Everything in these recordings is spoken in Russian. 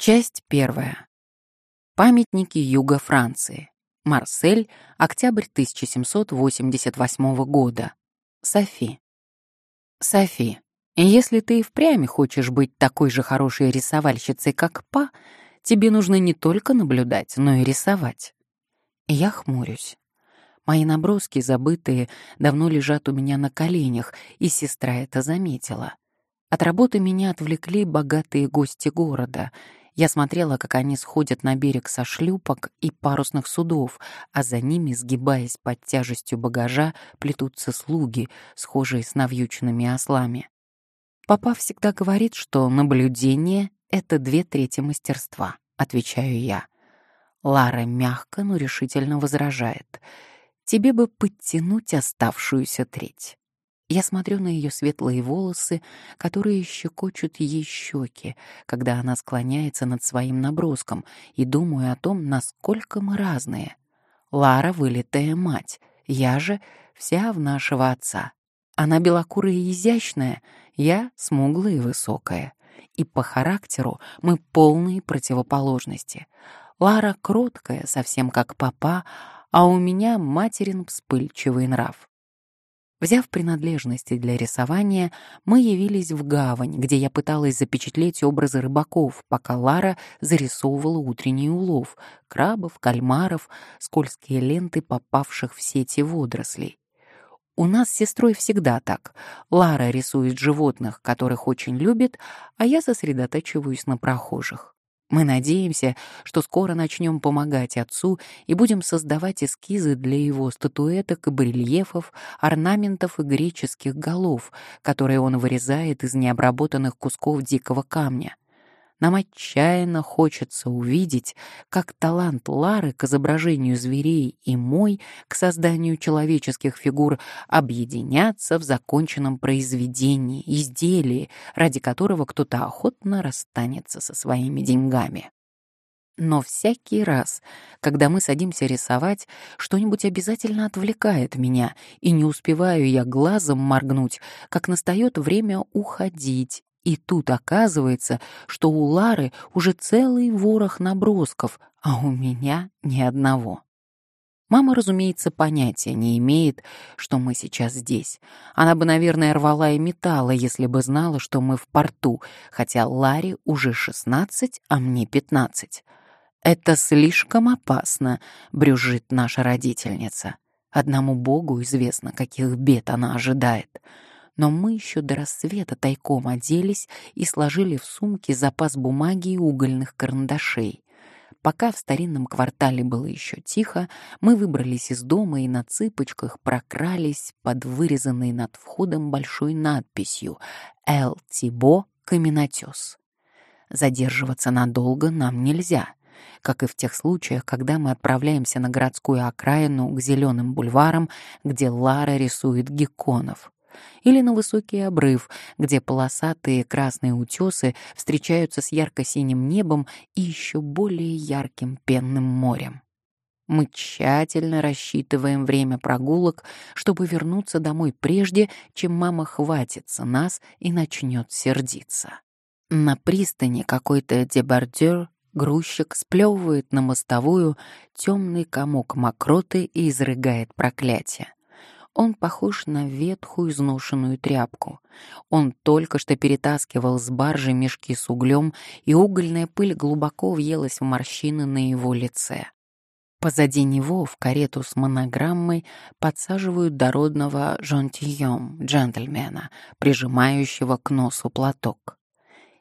Часть первая. Памятники юга Франции. Марсель, октябрь 1788 года. Софи. Софи, если ты и впрямь хочешь быть такой же хорошей рисовальщицей, как Па, тебе нужно не только наблюдать, но и рисовать. Я хмурюсь. Мои наброски, забытые, давно лежат у меня на коленях, и сестра это заметила. От работы меня отвлекли богатые гости города. Я смотрела, как они сходят на берег со шлюпок и парусных судов, а за ними, сгибаясь под тяжестью багажа, плетутся слуги, схожие с навьюченными ослами. Папа всегда говорит, что наблюдение — это две трети мастерства, отвечаю я. Лара мягко, но решительно возражает — тебе бы подтянуть оставшуюся треть. Я смотрю на ее светлые волосы, которые щекочут ей щеки, когда она склоняется над своим наброском, и думаю о том, насколько мы разные. Лара — вылитая мать, я же вся в нашего отца. Она белокурая и изящная, я смуглая и высокая. И по характеру мы полные противоположности. Лара кроткая, совсем как папа, а у меня материн вспыльчивый нрав. Взяв принадлежности для рисования, мы явились в гавань, где я пыталась запечатлеть образы рыбаков, пока Лара зарисовывала утренний улов — крабов, кальмаров, скользкие ленты попавших в сети водорослей. У нас с сестрой всегда так. Лара рисует животных, которых очень любит, а я сосредотачиваюсь на прохожих. Мы надеемся, что скоро начнем помогать отцу и будем создавать эскизы для его статуэток и барельефов, орнаментов и греческих голов, которые он вырезает из необработанных кусков дикого камня. Нам отчаянно хочется увидеть, как талант Лары к изображению зверей и мой к созданию человеческих фигур объединятся в законченном произведении, изделии, ради которого кто-то охотно расстанется со своими деньгами. Но всякий раз, когда мы садимся рисовать, что-нибудь обязательно отвлекает меня, и не успеваю я глазом моргнуть, как настает время уходить, и тут оказывается, что у Лары уже целый ворох набросков, а у меня ни одного. Мама, разумеется, понятия не имеет, что мы сейчас здесь. Она бы, наверное, рвала и металла, если бы знала, что мы в порту, хотя Ларе уже шестнадцать, а мне пятнадцать. «Это слишком опасно», — брюжит наша родительница. Одному Богу известно, каких бед она ожидает но мы еще до рассвета тайком оделись и сложили в сумки запас бумаги и угольных карандашей. Пока в старинном квартале было еще тихо, мы выбрались из дома и на цыпочках прокрались под вырезанной над входом большой надписью «Эл Тибо Каменотес». Задерживаться надолго нам нельзя — как и в тех случаях, когда мы отправляемся на городскую окраину к зеленым бульварам, где Лара рисует гекконов или на высокий обрыв, где полосатые красные утесы встречаются с ярко-синим небом и еще более ярким пенным морем. Мы тщательно рассчитываем время прогулок, чтобы вернуться домой прежде, чем мама хватится нас и начнет сердиться. На пристани какой-то дебардер грузчик сплевывает на мостовую темный комок мокроты и изрыгает проклятие. Он похож на ветхую изношенную тряпку. Он только что перетаскивал с баржи мешки с углем, и угольная пыль глубоко въелась в морщины на его лице. Позади него в карету с монограммой подсаживают дородного жонтильон, джентльмена, прижимающего к носу платок.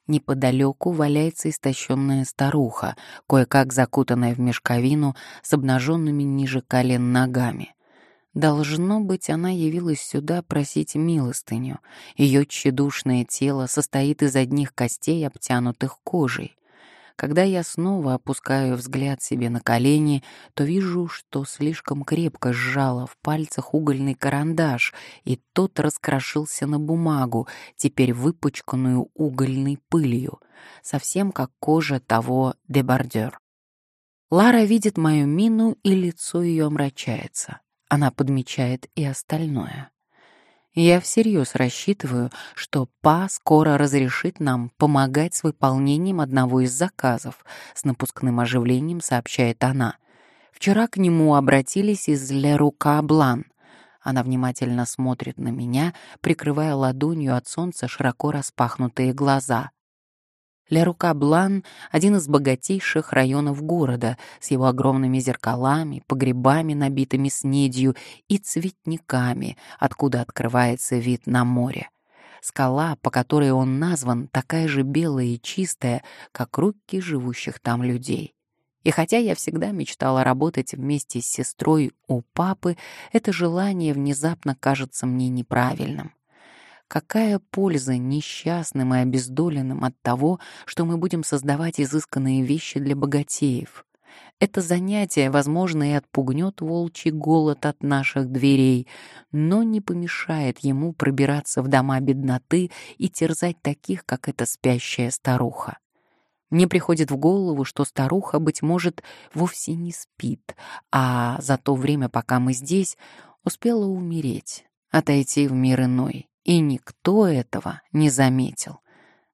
Неподалеку валяется истощенная старуха, кое-как закутанная в мешковину с обнаженными ниже колен ногами. Должно быть, она явилась сюда просить милостыню. Ее тщедушное тело состоит из одних костей, обтянутых кожей. Когда я снова опускаю взгляд себе на колени, то вижу, что слишком крепко сжала в пальцах угольный карандаш, и тот раскрошился на бумагу, теперь выпачканную угольной пылью, совсем как кожа того дебардер. Лара видит мою мину, и лицо ее омрачается. Она подмечает и остальное. Я всерьез рассчитываю, что Па скоро разрешит нам помогать с выполнением одного из заказов, с напускным оживлением сообщает она. Вчера к нему обратились из Ле Рука Блан. Она внимательно смотрит на меня, прикрывая ладонью от солнца широко распахнутые глаза. Ля-Рука-Блан — один из богатейших районов города, с его огромными зеркалами, погребами, набитыми снедью, и цветниками, откуда открывается вид на море. Скала, по которой он назван, такая же белая и чистая, как руки живущих там людей. И хотя я всегда мечтала работать вместе с сестрой у папы, это желание внезапно кажется мне неправильным. Какая польза несчастным и обездоленным от того, что мы будем создавать изысканные вещи для богатеев? Это занятие, возможно, и отпугнет волчий голод от наших дверей, но не помешает ему пробираться в дома бедноты и терзать таких, как эта спящая старуха. Мне приходит в голову, что старуха, быть может, вовсе не спит, а за то время, пока мы здесь, успела умереть, отойти в мир иной и никто этого не заметил.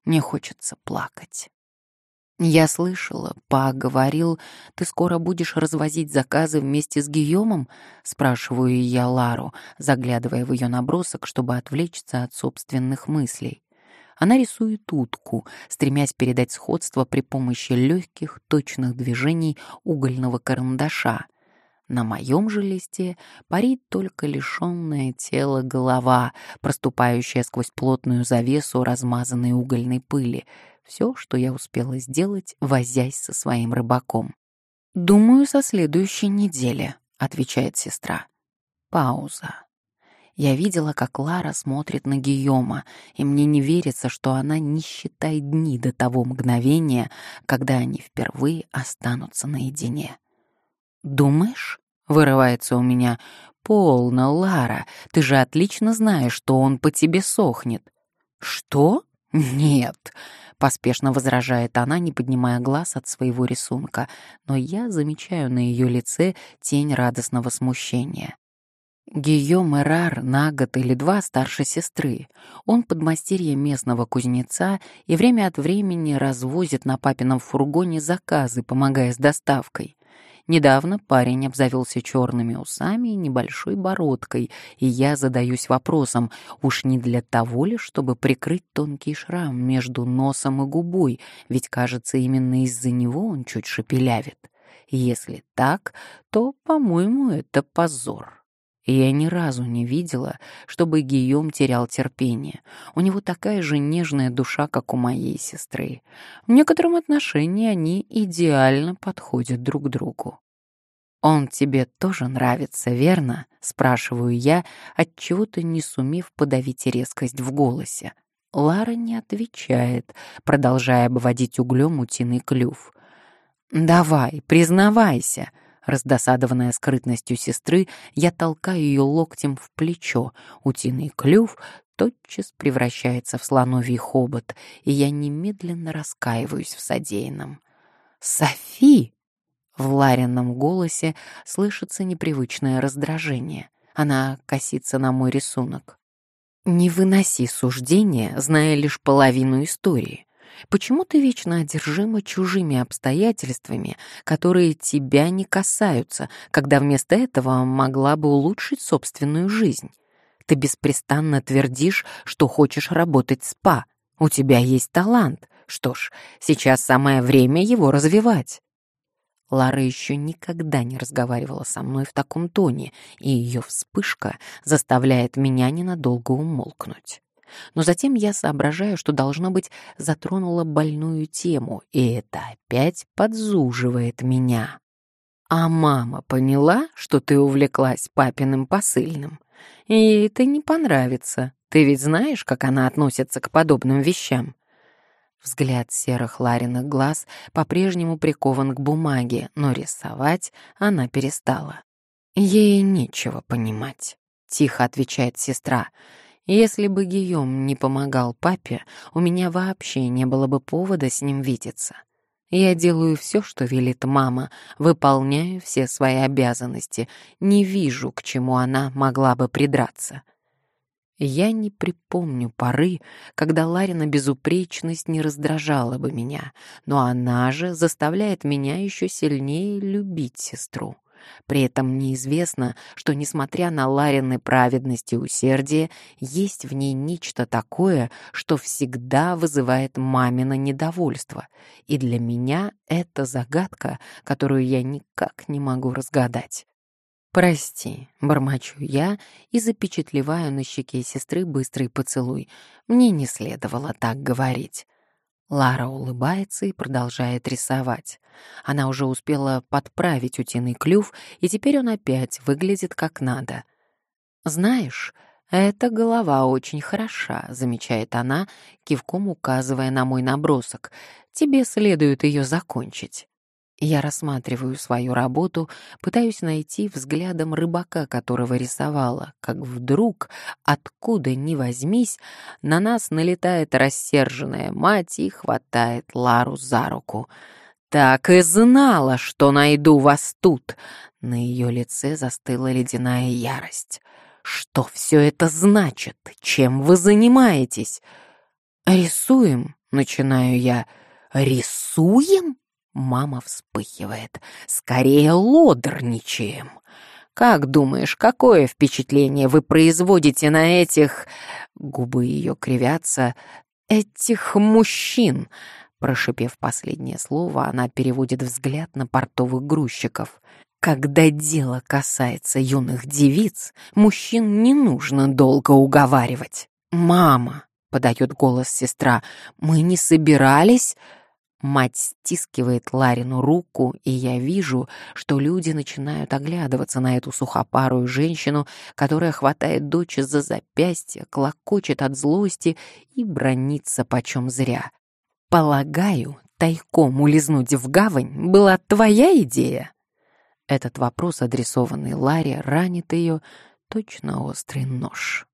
Мне хочется плакать. Я слышала, Па говорил, ты скоро будешь развозить заказы вместе с Гийомом? Спрашиваю я Лару, заглядывая в ее набросок, чтобы отвлечься от собственных мыслей. Она рисует утку, стремясь передать сходство при помощи легких, точных движений угольного карандаша, на моем же листе парит только лишенное тело голова, проступающая сквозь плотную завесу размазанной угольной пыли. Все, что я успела сделать, возясь со своим рыбаком. «Думаю, со следующей недели», — отвечает сестра. Пауза. Я видела, как Лара смотрит на Гийома, и мне не верится, что она не считает дни до того мгновения, когда они впервые останутся наедине. «Думаешь?» — вырывается у меня. «Полно, Лара, ты же отлично знаешь, что он по тебе сохнет». «Что? Нет», — поспешно возражает она, не поднимая глаз от своего рисунка, но я замечаю на ее лице тень радостного смущения. Гийом Эрар на год или два старше сестры. Он подмастерье местного кузнеца и время от времени развозит на папином фургоне заказы, помогая с доставкой. Недавно парень обзавелся черными усами и небольшой бородкой, и я задаюсь вопросом, уж не для того ли, чтобы прикрыть тонкий шрам между носом и губой, ведь, кажется, именно из-за него он чуть шепелявит. Если так, то, по-моему, это позор. Я ни разу не видела, чтобы Гийом терял терпение. У него такая же нежная душа, как у моей сестры. В некотором отношении они идеально подходят друг другу. «Он тебе тоже нравится, верно?» — спрашиваю я, отчего-то не сумев подавить резкость в голосе. Лара не отвечает, продолжая обводить углем утиный клюв. «Давай, признавайся!» Раздосадованная скрытностью сестры, я толкаю ее локтем в плечо. Утиный клюв тотчас превращается в слоновий хобот, и я немедленно раскаиваюсь в содеянном. «Софи!» В Ларином голосе слышится непривычное раздражение. Она косится на мой рисунок. «Не выноси суждения, зная лишь половину истории. Почему ты вечно одержима чужими обстоятельствами, которые тебя не касаются, когда вместо этого могла бы улучшить собственную жизнь? Ты беспрестанно твердишь, что хочешь работать в СПА. У тебя есть талант. Что ж, сейчас самое время его развивать. Лара еще никогда не разговаривала со мной в таком тоне, и ее вспышка заставляет меня ненадолго умолкнуть. Но затем я соображаю, что, должно быть, затронула больную тему, и это опять подзуживает меня. А мама поняла, что ты увлеклась папиным посыльным? Ей это не понравится. Ты ведь знаешь, как она относится к подобным вещам? Взгляд серых Лариных глаз по-прежнему прикован к бумаге, но рисовать она перестала. «Ей нечего понимать», — тихо отвечает сестра. «Если бы Гийом не помогал папе, у меня вообще не было бы повода с ним видеться. Я делаю все, что велит мама, выполняю все свои обязанности, не вижу, к чему она могла бы придраться». Я не припомню поры, когда Ларина безупречность не раздражала бы меня, но она же заставляет меня еще сильнее любить сестру. При этом неизвестно, что, несмотря на Ларины праведность и усердие, есть в ней нечто такое, что всегда вызывает мамино недовольство. И для меня это загадка, которую я никак не могу разгадать. «Прости», — бормочу я и запечатлеваю на щеке сестры быстрый поцелуй. Мне не следовало так говорить. Лара улыбается и продолжает рисовать. Она уже успела подправить утиный клюв, и теперь он опять выглядит как надо. «Знаешь, эта голова очень хороша», — замечает она, кивком указывая на мой набросок. «Тебе следует ее закончить». Я рассматриваю свою работу, пытаюсь найти взглядом рыбака, которого рисовала, как вдруг, откуда ни возьмись, на нас налетает рассерженная мать и хватает Лару за руку. «Так и знала, что найду вас тут!» На ее лице застыла ледяная ярость. «Что все это значит? Чем вы занимаетесь?» «Рисуем», — начинаю я. «Рисуем?» Мама вспыхивает. «Скорее лодорничаем!» «Как думаешь, какое впечатление вы производите на этих...» Губы ее кривятся. «Этих мужчин!» Прошипев последнее слово, она переводит взгляд на портовых грузчиков. «Когда дело касается юных девиц, мужчин не нужно долго уговаривать». «Мама!» — подает голос сестра. «Мы не собирались...» Мать стискивает Ларину руку, и я вижу, что люди начинают оглядываться на эту сухопарую женщину, которая хватает дочь за запястье, клокочет от злости и бронится почем зря. «Полагаю, тайком улизнуть в гавань была твоя идея?» Этот вопрос, адресованный Ларе, ранит ее точно острый нож.